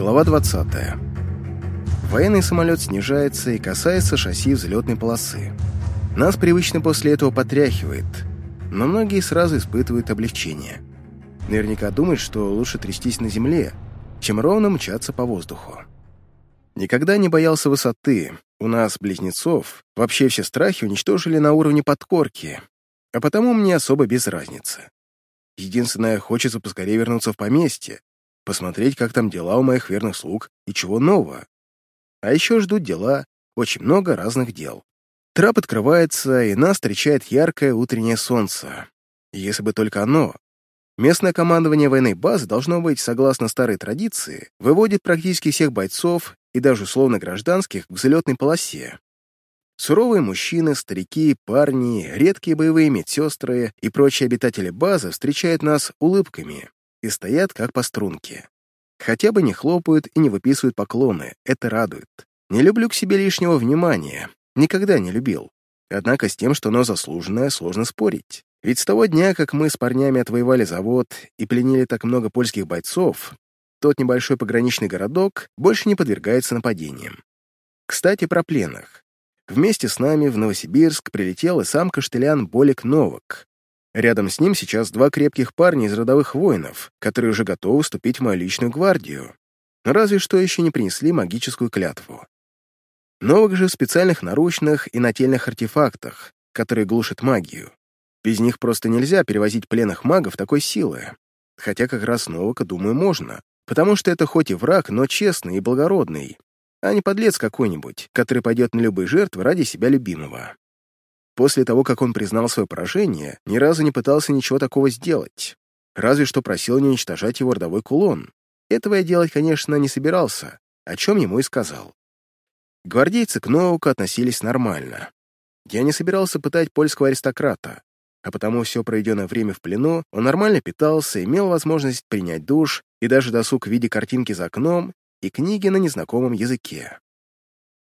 Глава 20. Военный самолет снижается и касается шасси взлетной полосы. Нас привычно после этого потряхивает, но многие сразу испытывают облегчение. Наверняка думают, что лучше трястись на земле, чем ровно мчаться по воздуху. Никогда не боялся высоты. У нас, близнецов, вообще все страхи уничтожили на уровне подкорки, а потому мне особо без разницы. Единственное, хочется поскорее вернуться в поместье, посмотреть, как там дела у моих верных слуг и чего нового. А еще ждут дела, очень много разных дел. Трап открывается, и нас встречает яркое утреннее солнце. Если бы только оно. Местное командование военной базы должно быть, согласно старой традиции, выводит практически всех бойцов и даже условно гражданских к взлетной полосе. Суровые мужчины, старики, парни, редкие боевые медсестры и прочие обитатели базы встречают нас улыбками и стоят как по струнке. Хотя бы не хлопают и не выписывают поклоны, это радует. Не люблю к себе лишнего внимания, никогда не любил. Однако с тем, что оно заслуженное, сложно спорить. Ведь с того дня, как мы с парнями отвоевали завод и пленили так много польских бойцов, тот небольшой пограничный городок больше не подвергается нападениям. Кстати, про пленных. Вместе с нами в Новосибирск прилетел и сам Каштелян Болик Новак. Рядом с ним сейчас два крепких парня из родовых воинов, которые уже готовы вступить в мою личную гвардию. Но разве что еще не принесли магическую клятву. Новак же в специальных наручных и нательных артефактах, которые глушат магию. Без них просто нельзя перевозить пленных магов такой силы. Хотя как раз Новака, думаю, можно, потому что это хоть и враг, но честный и благородный, а не подлец какой-нибудь, который пойдет на любые жертвы ради себя любимого. После того, как он признал свое поражение, ни разу не пытался ничего такого сделать. Разве что просил не уничтожать его родовой кулон. Этого я делать, конечно, не собирался, о чем ему и сказал. Гвардейцы к Ноуку относились нормально. Я не собирался пытать польского аристократа, а потому все проведенное время в плену он нормально питался, имел возможность принять душ и даже досуг в виде картинки за окном и книги на незнакомом языке.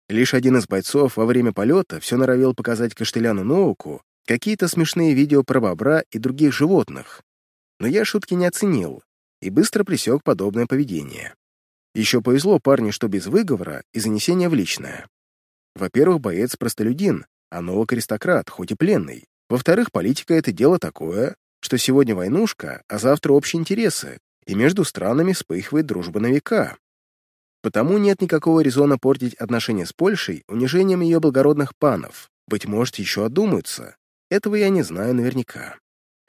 Лишь один из бойцов во время полета все норовил показать Каштеляну Ноуку какие-то смешные видео про бобра и других животных, но я шутки не оценил и быстро пресек подобное поведение. Еще повезло парню, что без выговора и занесения в личное. Во-первых, боец простолюдин, а Новак аристократ, хоть и пленный. Во-вторых, политика — это дело такое, что сегодня войнушка, а завтра общие интересы, и между странами вспыхивает дружба на века. Потому нет никакого резона портить отношения с Польшей унижением ее благородных панов. Быть может, еще одумаются. Этого я не знаю наверняка.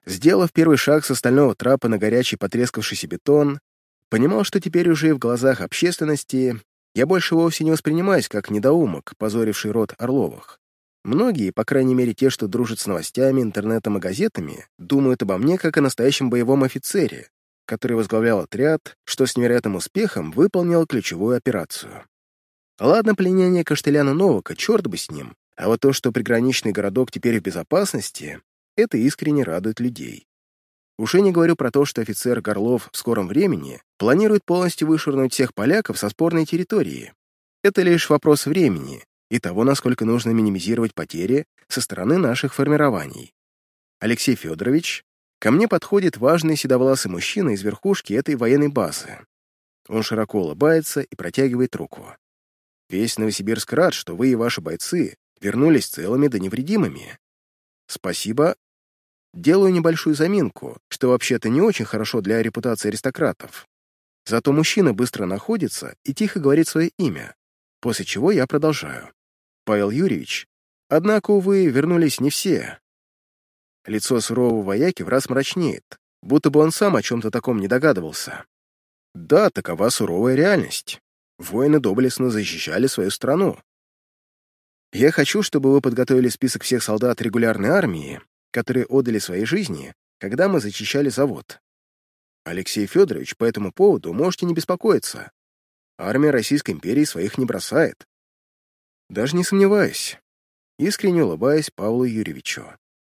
Сделав первый шаг с остального трапа на горячий потрескавшийся бетон, понимал, что теперь уже и в глазах общественности я больше вовсе не воспринимаюсь как недоумок, позоривший род Орловых. Многие, по крайней мере те, что дружат с новостями, интернетом и газетами, думают обо мне как о настоящем боевом офицере, который возглавлял отряд, что с невероятным успехом выполнил ключевую операцию. Ладно, пленение Каштеляна Новака, черт бы с ним, а вот то, что приграничный городок теперь в безопасности, это искренне радует людей. Уже не говорю про то, что офицер Горлов в скором времени планирует полностью вышвырнуть всех поляков со спорной территории. Это лишь вопрос времени и того, насколько нужно минимизировать потери со стороны наших формирований. Алексей Федорович Ко мне подходит важный седовласый мужчина из верхушки этой военной базы. Он широко улыбается и протягивает руку. Весь Новосибирск рад, что вы и ваши бойцы вернулись целыми да невредимыми. Спасибо. Делаю небольшую заминку, что вообще-то не очень хорошо для репутации аристократов. Зато мужчина быстро находится и тихо говорит свое имя, после чего я продолжаю. Павел Юрьевич, однако, увы, вернулись не все. Лицо сурового вояки враз мрачнеет, будто бы он сам о чем-то таком не догадывался. Да, такова суровая реальность. Воины доблестно защищали свою страну. Я хочу, чтобы вы подготовили список всех солдат регулярной армии, которые отдали свои жизни, когда мы зачищали завод. Алексей Федорович, по этому поводу можете не беспокоиться. Армия Российской империи своих не бросает. Даже не сомневаюсь. Искренне улыбаясь Павлу Юрьевичу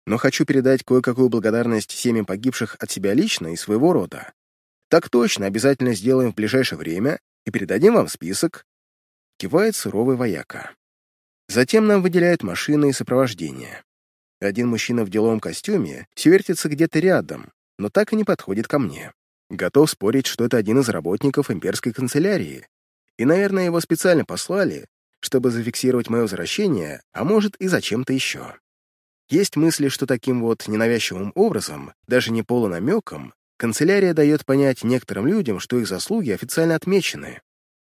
но хочу передать кое-какую благодарность семьям погибших от себя лично и своего рода. Так точно, обязательно сделаем в ближайшее время и передадим вам список. Кивает суровый вояка. Затем нам выделяют машины и сопровождение. Один мужчина в деловом костюме все вертится где-то рядом, но так и не подходит ко мне. Готов спорить, что это один из работников имперской канцелярии. И, наверное, его специально послали, чтобы зафиксировать мое возвращение, а может и зачем-то еще. Есть мысли, что таким вот ненавязчивым образом, даже не полунамеком, канцелярия дает понять некоторым людям, что их заслуги официально отмечены.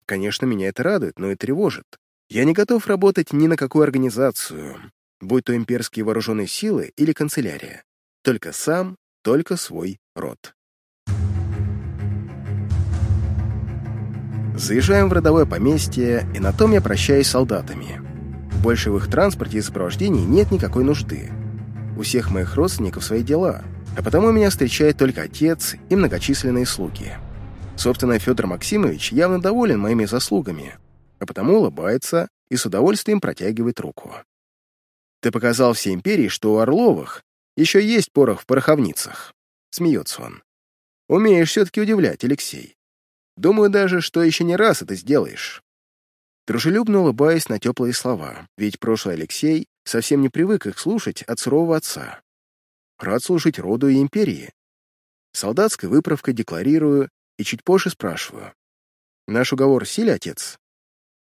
Конечно, меня это радует, но и тревожит. Я не готов работать ни на какую организацию, будь то имперские вооруженные силы или канцелярия. Только сам, только свой род. Заезжаем в родовое поместье, и на том я прощаюсь с солдатами. Больше в их транспорте и сопровождении нет никакой нужды. У всех моих родственников свои дела, а потому меня встречает только отец и многочисленные слуги. Собственно, Федор Максимович явно доволен моими заслугами, а потому улыбается и с удовольствием протягивает руку. «Ты показал всей империи, что у Орловых еще есть порох в пороховницах», — смеется он. «Умеешь все-таки удивлять, Алексей. Думаю даже, что еще не раз это сделаешь». Дружелюбно улыбаясь на теплые слова, ведь прошлый Алексей совсем не привык их слушать от сурового отца. Рад служить роду и империи. Солдатской выправкой декларирую и чуть позже спрашиваю. «Наш уговор в силе, отец?»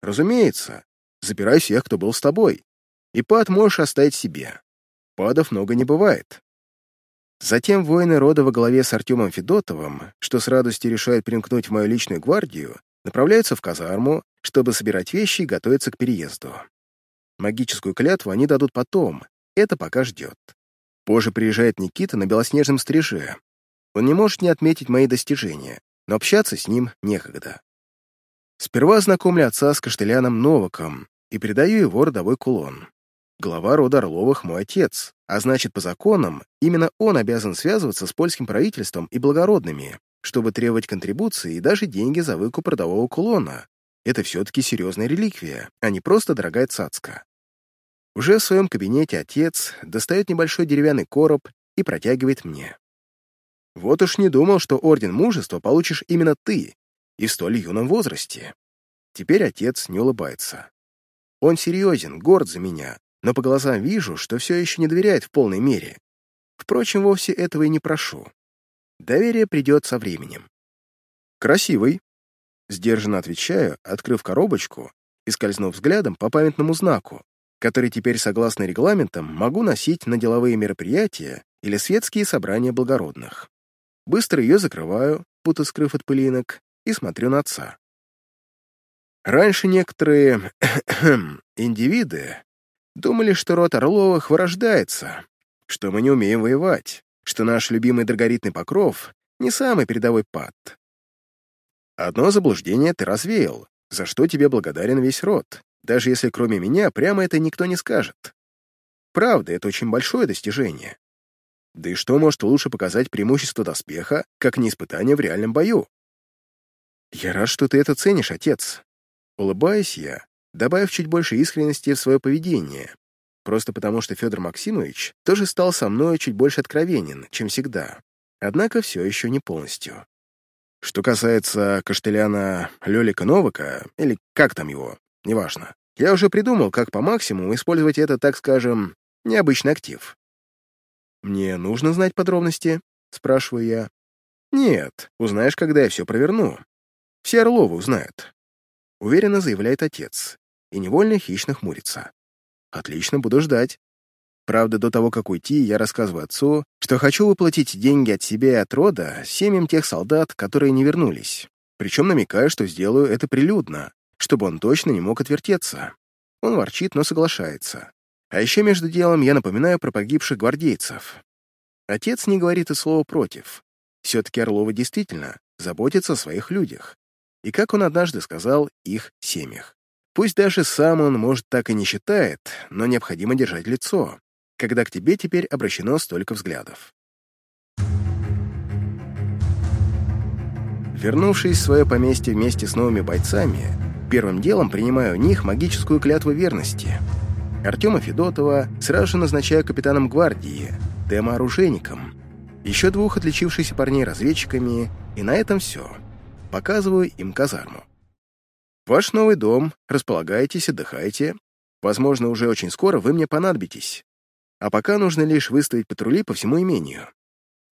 «Разумеется. Забирай всех, кто был с тобой. И пад можешь оставить себе. Падов много не бывает». Затем воины рода во главе с Артемом Федотовым, что с радостью решают примкнуть в мою личную гвардию, направляются в казарму, чтобы собирать вещи и готовиться к переезду. Магическую клятву они дадут потом, это пока ждет. Позже приезжает Никита на белоснежном стриже. Он не может не отметить мои достижения, но общаться с ним некогда. Сперва знакомлю отца с Каштеляном Новаком и передаю его родовой кулон. Глава рода Орловых мой отец, а значит, по законам, именно он обязан связываться с польским правительством и благородными, чтобы требовать контрибуции и даже деньги за выкуп родового кулона. Это все-таки серьезная реликвия, а не просто дорогая цацка. Уже в своем кабинете отец достает небольшой деревянный короб и протягивает мне. Вот уж не думал, что Орден Мужества получишь именно ты, и в столь юном возрасте. Теперь отец не улыбается. Он серьезен, горд за меня, но по глазам вижу, что все еще не доверяет в полной мере. Впрочем, вовсе этого и не прошу. Доверие придет со временем. «Красивый», — сдержанно отвечаю, открыв коробочку и скользнув взглядом по памятному знаку, который теперь, согласно регламентам, могу носить на деловые мероприятия или светские собрания благородных. Быстро ее закрываю, будто скрыв от пылинок, и смотрю на отца. Раньше некоторые индивиды Думали, что род Орловых вырождается, что мы не умеем воевать, что наш любимый драгоритный покров не самый передовой пад. Одно заблуждение ты развеял, за что тебе благодарен весь род, даже если кроме меня прямо это никто не скажет. Правда, это очень большое достижение. Да и что может лучше показать преимущество доспеха, как не испытание в реальном бою? Я рад, что ты это ценишь, отец. Улыбаясь я, добавив чуть больше искренности в свое поведение, просто потому что Федор Максимович тоже стал со мной чуть больше откровенен, чем всегда, однако все еще не полностью. Что касается Каштеляна Лёлика Новака, или как там его, неважно, я уже придумал, как по максимуму использовать это, так скажем, необычный актив. «Мне нужно знать подробности?» — спрашиваю я. «Нет, узнаешь, когда я все проверну. Все Орловы узнают», — уверенно заявляет отец, и невольно хищно хмурится. «Отлично, буду ждать». Правда, до того, как уйти, я рассказываю отцу, что хочу выплатить деньги от себя и от рода семьям тех солдат, которые не вернулись. Причем намекаю, что сделаю это прилюдно, чтобы он точно не мог отвертеться. Он ворчит, но соглашается. А еще между делом я напоминаю про погибших гвардейцев. Отец не говорит и слова против. Все-таки Орловы действительно заботятся о своих людях. И, как он однажды сказал, их семьях. Пусть даже сам он, может, так и не считает, но необходимо держать лицо, когда к тебе теперь обращено столько взглядов. Вернувшись в свое поместье вместе с новыми бойцами, первым делом принимаю у них магическую клятву верности. Артема Федотова сразу же назначаю капитаном гвардии, Тема оружейником, еще двух отличившихся парней разведчиками, и на этом все. Показываю им казарму. Ваш новый дом, располагайтесь, отдыхайте. Возможно, уже очень скоро вы мне понадобитесь. А пока нужно лишь выставить патрули по всему имению.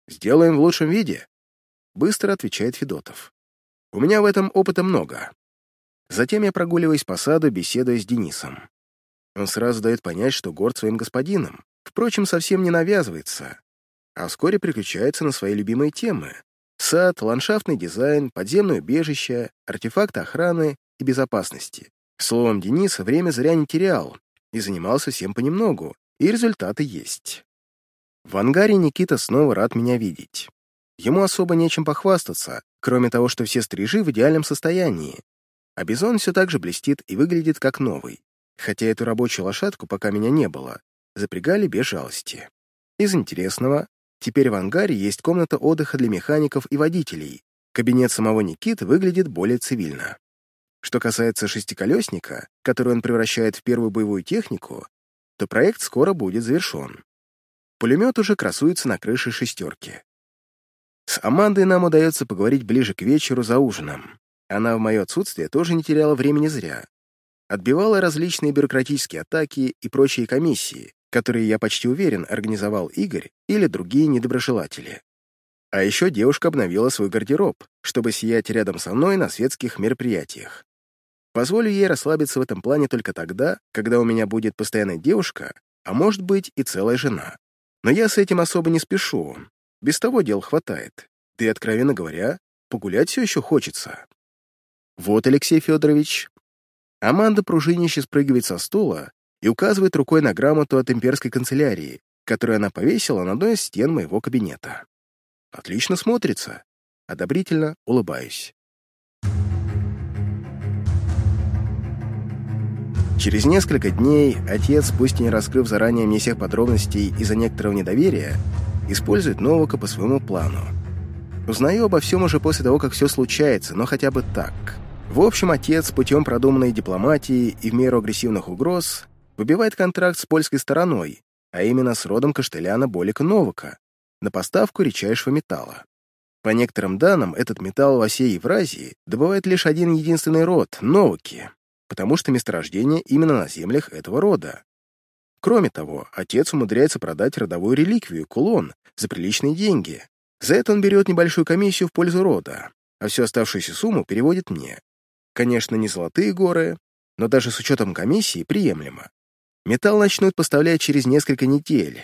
Сделаем в лучшем виде. быстро отвечает Федотов. У меня в этом опыта много. Затем я прогуливаюсь по саду, беседуя с Денисом. Он сразу дает понять, что горд своим господином, впрочем, совсем не навязывается, а вскоре переключается на свои любимые темы — сад, ландшафтный дизайн, подземное убежище, артефакты охраны и безопасности. Словом, Денис время зря не терял и занимался всем понемногу, и результаты есть. В ангаре Никита снова рад меня видеть. Ему особо нечем похвастаться, кроме того, что все стрижи в идеальном состоянии. А Бизон все так же блестит и выглядит как новый. Хотя эту рабочую лошадку, пока меня не было, запрягали без жалости. Из интересного, теперь в ангаре есть комната отдыха для механиков и водителей. Кабинет самого Никиты выглядит более цивильно. Что касается шестиколесника, который он превращает в первую боевую технику, то проект скоро будет завершен. Пулемет уже красуется на крыше шестерки. С Амандой нам удается поговорить ближе к вечеру за ужином. Она в мое отсутствие тоже не теряла времени зря. Отбивала различные бюрократические атаки и прочие комиссии, которые, я почти уверен, организовал Игорь или другие недоброжелатели. А еще девушка обновила свой гардероб, чтобы сиять рядом со мной на светских мероприятиях. Позволю ей расслабиться в этом плане только тогда, когда у меня будет постоянная девушка, а может быть и целая жена. Но я с этим особо не спешу, без того дел хватает. Да откровенно говоря, погулять все еще хочется. Вот, Алексей Федорович. Аманда пружинище спрыгивает со стула и указывает рукой на грамоту от имперской канцелярии, которую она повесила на одной из стен моего кабинета. Отлично смотрится. Одобрительно улыбаюсь. Через несколько дней отец, пусть и не раскрыв заранее мне всех подробностей из-за некоторого недоверия, использует Новака по своему плану. Узнаю обо всем уже после того, как все случается, но хотя бы так. В общем, отец путем продуманной дипломатии и в меру агрессивных угроз выбивает контракт с польской стороной, а именно с родом Каштеляна Болика Новака, на поставку редчайшего металла. По некоторым данным, этот металл во всей Евразии добывает лишь один единственный род — Новаки, потому что месторождение именно на землях этого рода. Кроме того, отец умудряется продать родовую реликвию, кулон, за приличные деньги. За это он берет небольшую комиссию в пользу рода, а всю оставшуюся сумму переводит мне. Конечно, не золотые горы, но даже с учетом комиссии приемлемо. Металл начнут поставлять через несколько недель.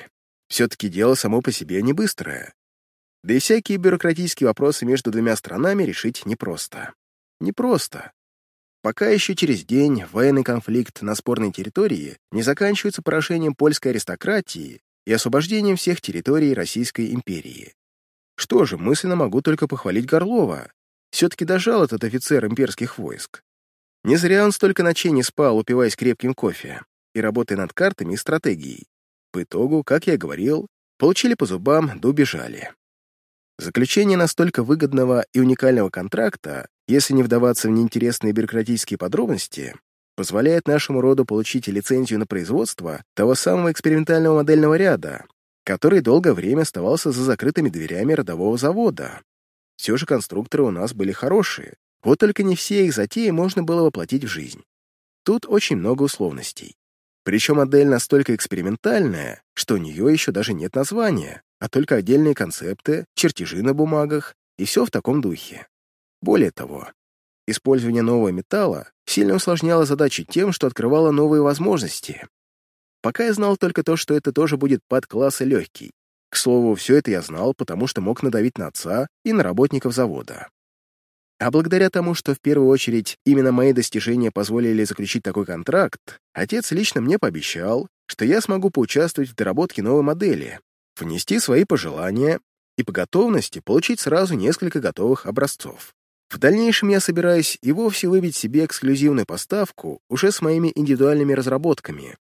Все-таки дело само по себе не быстрое. Да и всякие бюрократические вопросы между двумя странами решить непросто. Непросто. Пока еще через день военный конфликт на спорной территории не заканчивается поражением польской аристократии и освобождением всех территорий Российской империи. Что же, мысленно могу только похвалить Горлова. Все-таки дожал этот офицер имперских войск. Не зря он столько ночей не спал, упиваясь крепким кофе и работая над картами и стратегией. По итогу, как я говорил, получили по зубам да убежали. Заключение настолько выгодного и уникального контракта если не вдаваться в неинтересные бюрократические подробности, позволяет нашему роду получить лицензию на производство того самого экспериментального модельного ряда, который долгое время оставался за закрытыми дверями родового завода. Все же конструкторы у нас были хорошие, вот только не все их затеи можно было воплотить в жизнь. Тут очень много условностей. Причем модель настолько экспериментальная, что у нее еще даже нет названия, а только отдельные концепты, чертежи на бумагах и все в таком духе. Более того, использование нового металла сильно усложняло задачи тем, что открывало новые возможности. Пока я знал только то, что это тоже будет подкласс и легкий. К слову, все это я знал, потому что мог надавить на отца и на работников завода. А благодаря тому, что в первую очередь именно мои достижения позволили заключить такой контракт, отец лично мне пообещал, что я смогу поучаствовать в доработке новой модели, внести свои пожелания и по готовности получить сразу несколько готовых образцов. В дальнейшем я собираюсь и вовсе выбить себе эксклюзивную поставку уже с моими индивидуальными разработками.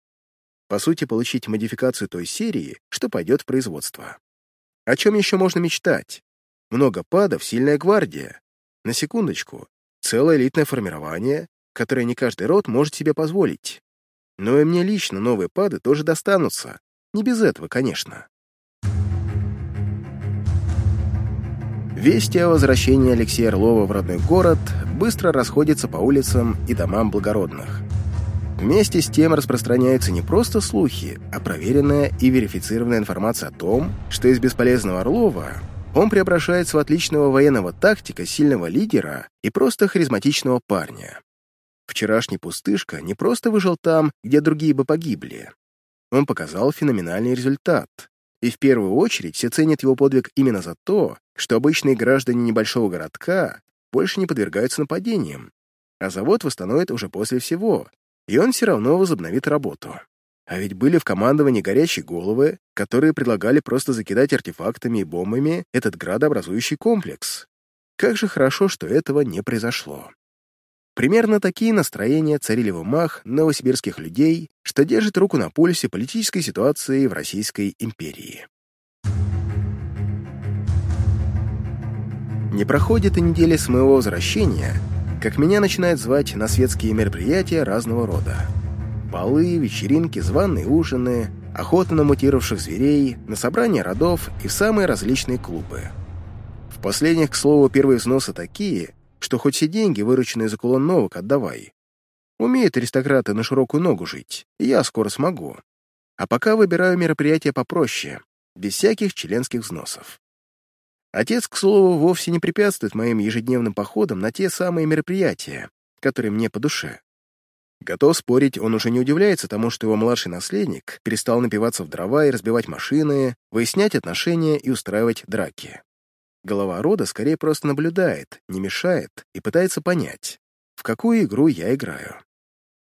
По сути, получить модификацию той серии, что пойдет в производство. О чем еще можно мечтать? Много падов, сильная гвардия. На секундочку, целое элитное формирование, которое не каждый род может себе позволить. Но и мне лично новые пады тоже достанутся. Не без этого, конечно. Вести о возвращении Алексея Орлова в родной город быстро расходятся по улицам и домам благородных. Вместе с тем распространяются не просто слухи, а проверенная и верифицированная информация о том, что из бесполезного Орлова он преображается в отличного военного тактика, сильного лидера и просто харизматичного парня. Вчерашний пустышка не просто выжил там, где другие бы погибли. Он показал феноменальный результат. И в первую очередь все ценят его подвиг именно за то, что обычные граждане небольшого городка больше не подвергаются нападениям, а завод восстановит уже после всего, и он все равно возобновит работу. А ведь были в командовании горячие головы, которые предлагали просто закидать артефактами и бомбами этот градообразующий комплекс. Как же хорошо, что этого не произошло. Примерно такие настроения царили в умах новосибирских людей, что держит руку на пульсе политической ситуации в Российской империи. Не проходит и недели с моего возвращения, как меня начинают звать на светские мероприятия разного рода. Балы, вечеринки, званые ужины, охота на мутировавших зверей, на собрания родов и в самые различные клубы. В последних, к слову, первые взносы такие, что хоть все деньги, вырученные за кулон новок, отдавай. Умеют аристократы на широкую ногу жить, и я скоро смогу. А пока выбираю мероприятия попроще, без всяких членских взносов. Отец, к слову, вовсе не препятствует моим ежедневным походам на те самые мероприятия, которые мне по душе. Готов спорить, он уже не удивляется тому, что его младший наследник перестал напиваться в дрова и разбивать машины, выяснять отношения и устраивать драки. Голова рода скорее просто наблюдает, не мешает и пытается понять, в какую игру я играю.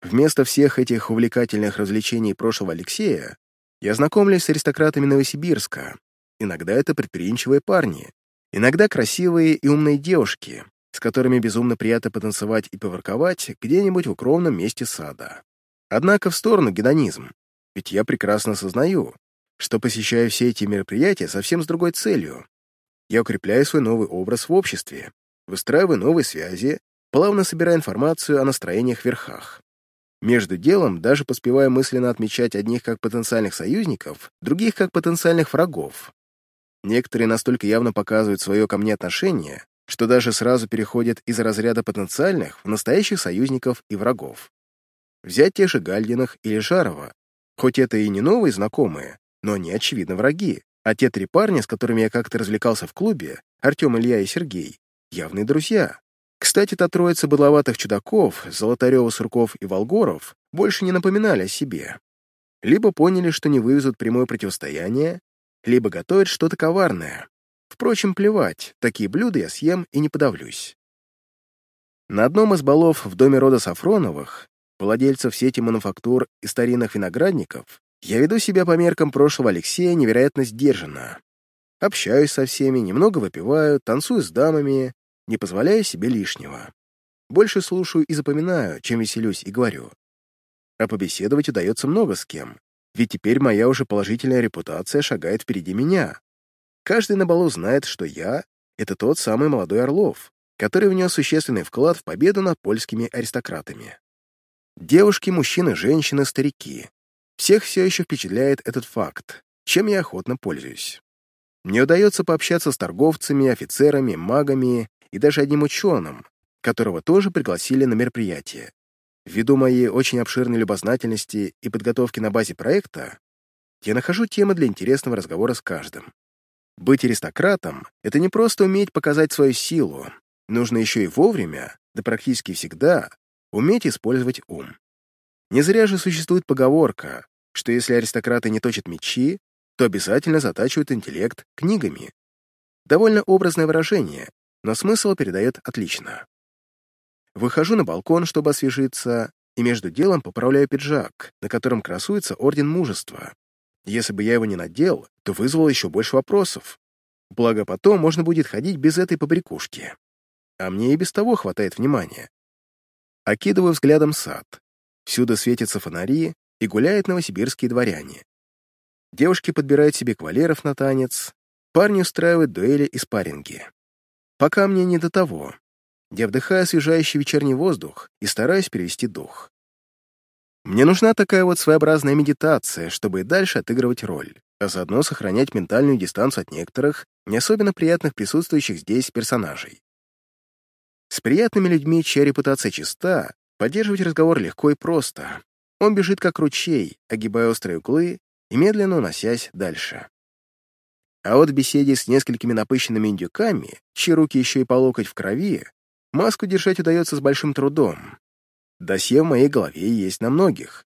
Вместо всех этих увлекательных развлечений прошлого Алексея я знакомлюсь с аристократами Новосибирска. Иногда это предприимчивые парни, иногда красивые и умные девушки, с которыми безумно приятно потанцевать и поворковать где-нибудь в укромном месте сада. Однако в сторону гедонизм, ведь я прекрасно осознаю, что посещаю все эти мероприятия совсем с другой целью я укрепляю свой новый образ в обществе, выстраиваю новые связи, плавно собирая информацию о настроениях в верхах. Между делом даже поспеваю мысленно отмечать одних как потенциальных союзников, других как потенциальных врагов. Некоторые настолько явно показывают свое ко мне отношение, что даже сразу переходят из разряда потенциальных в настоящих союзников и врагов. Взять тех же Гальдинах или Жарова. Хоть это и не новые знакомые, но они, очевидно, враги, а те три парня, с которыми я как-то развлекался в клубе, Артем, Илья и Сергей, явные друзья. Кстати, та троица быдловатых чудаков, Золотарева, Сурков и Волгоров, больше не напоминали о себе. Либо поняли, что не вывезут прямое противостояние, либо готовят что-то коварное. Впрочем, плевать, такие блюда я съем и не подавлюсь. На одном из балов в доме рода Сафроновых, владельцев сети мануфактур и старинных виноградников, я веду себя по меркам прошлого Алексея невероятно сдержанно. Общаюсь со всеми, немного выпиваю, танцую с дамами, не позволяю себе лишнего. Больше слушаю и запоминаю, чем веселюсь и говорю. А побеседовать удается много с кем, ведь теперь моя уже положительная репутация шагает впереди меня. Каждый на балу знает, что я — это тот самый молодой Орлов, который внес существенный вклад в победу над польскими аристократами. Девушки, мужчины, женщины, старики всех все еще впечатляет этот факт, чем я охотно пользуюсь. Мне удается пообщаться с торговцами, офицерами, магами и даже одним ученым, которого тоже пригласили на мероприятие. Ввиду моей очень обширной любознательности и подготовки на базе проекта, я нахожу темы для интересного разговора с каждым. Быть аристократом — это не просто уметь показать свою силу, нужно еще и вовремя, да практически всегда, уметь использовать ум. Не зря же существует поговорка, что если аристократы не точат мечи, то обязательно затачивают интеллект книгами. Довольно образное выражение, но смысл передает отлично. Выхожу на балкон, чтобы освежиться, и между делом поправляю пиджак, на котором красуется Орден Мужества. Если бы я его не надел, то вызвало еще больше вопросов. Благо потом можно будет ходить без этой побрякушки. А мне и без того хватает внимания. Окидываю взглядом сад. Всюду светятся фонари, и гуляют новосибирские дворяне. Девушки подбирают себе кавалеров на танец, парни устраивают дуэли и спарринги. Пока мне не до того. Я вдыхаю освежающий вечерний воздух и стараюсь перевести дух. Мне нужна такая вот своеобразная медитация, чтобы и дальше отыгрывать роль, а заодно сохранять ментальную дистанцию от некоторых, не особенно приятных присутствующих здесь персонажей. С приятными людьми, чья репутация чиста, Поддерживать разговор легко и просто. Он бежит как ручей, огибая острые углы и медленно уносясь дальше. А вот в беседе с несколькими напыщенными индюками, чьи руки еще и по локоть в крови, маску держать удается с большим трудом. Досье в моей голове есть на многих.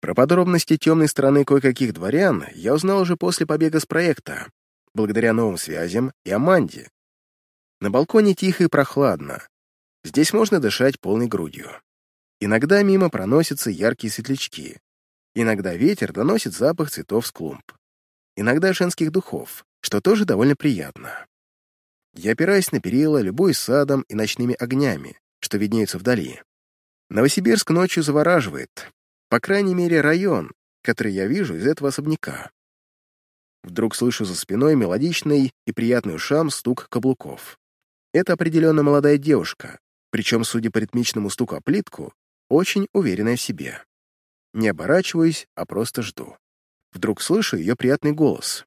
Про подробности темной стороны кое-каких дворян я узнал уже после побега с проекта, благодаря новым связям и Аманде. На балконе тихо и прохладно. Здесь можно дышать полной грудью. Иногда мимо проносятся яркие светлячки. Иногда ветер доносит запах цветов с клумб. Иногда женских духов, что тоже довольно приятно. Я опираюсь на перила, любуюсь садом и ночными огнями, что виднеются вдали. Новосибирск ночью завораживает, по крайней мере, район, который я вижу из этого особняка. Вдруг слышу за спиной мелодичный и приятный ушам стук каблуков. Это определенно молодая девушка, причем, судя по ритмичному стуку о плитку, очень уверенная в себе. Не оборачиваюсь, а просто жду. Вдруг слышу ее приятный голос.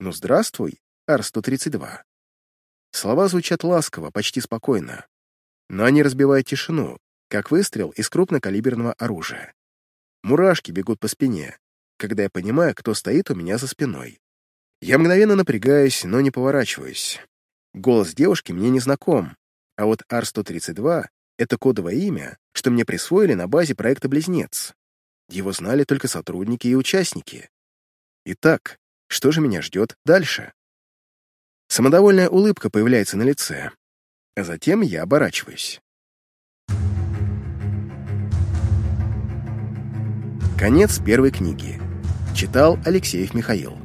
«Ну, здравствуй, Ар-132». Слова звучат ласково, почти спокойно. Но они разбивают тишину, как выстрел из крупнокалиберного оружия. Мурашки бегут по спине, когда я понимаю, кто стоит у меня за спиной. Я мгновенно напрягаюсь, но не поворачиваюсь. Голос девушки мне не знаком, а вот Ар-132 — это кодовое имя, что мне присвоили на базе проекта «Близнец». Его знали только сотрудники и участники. Итак, что же меня ждет дальше? Самодовольная улыбка появляется на лице, а затем я оборачиваюсь. Конец первой книги. Читал Алексеев Михаил.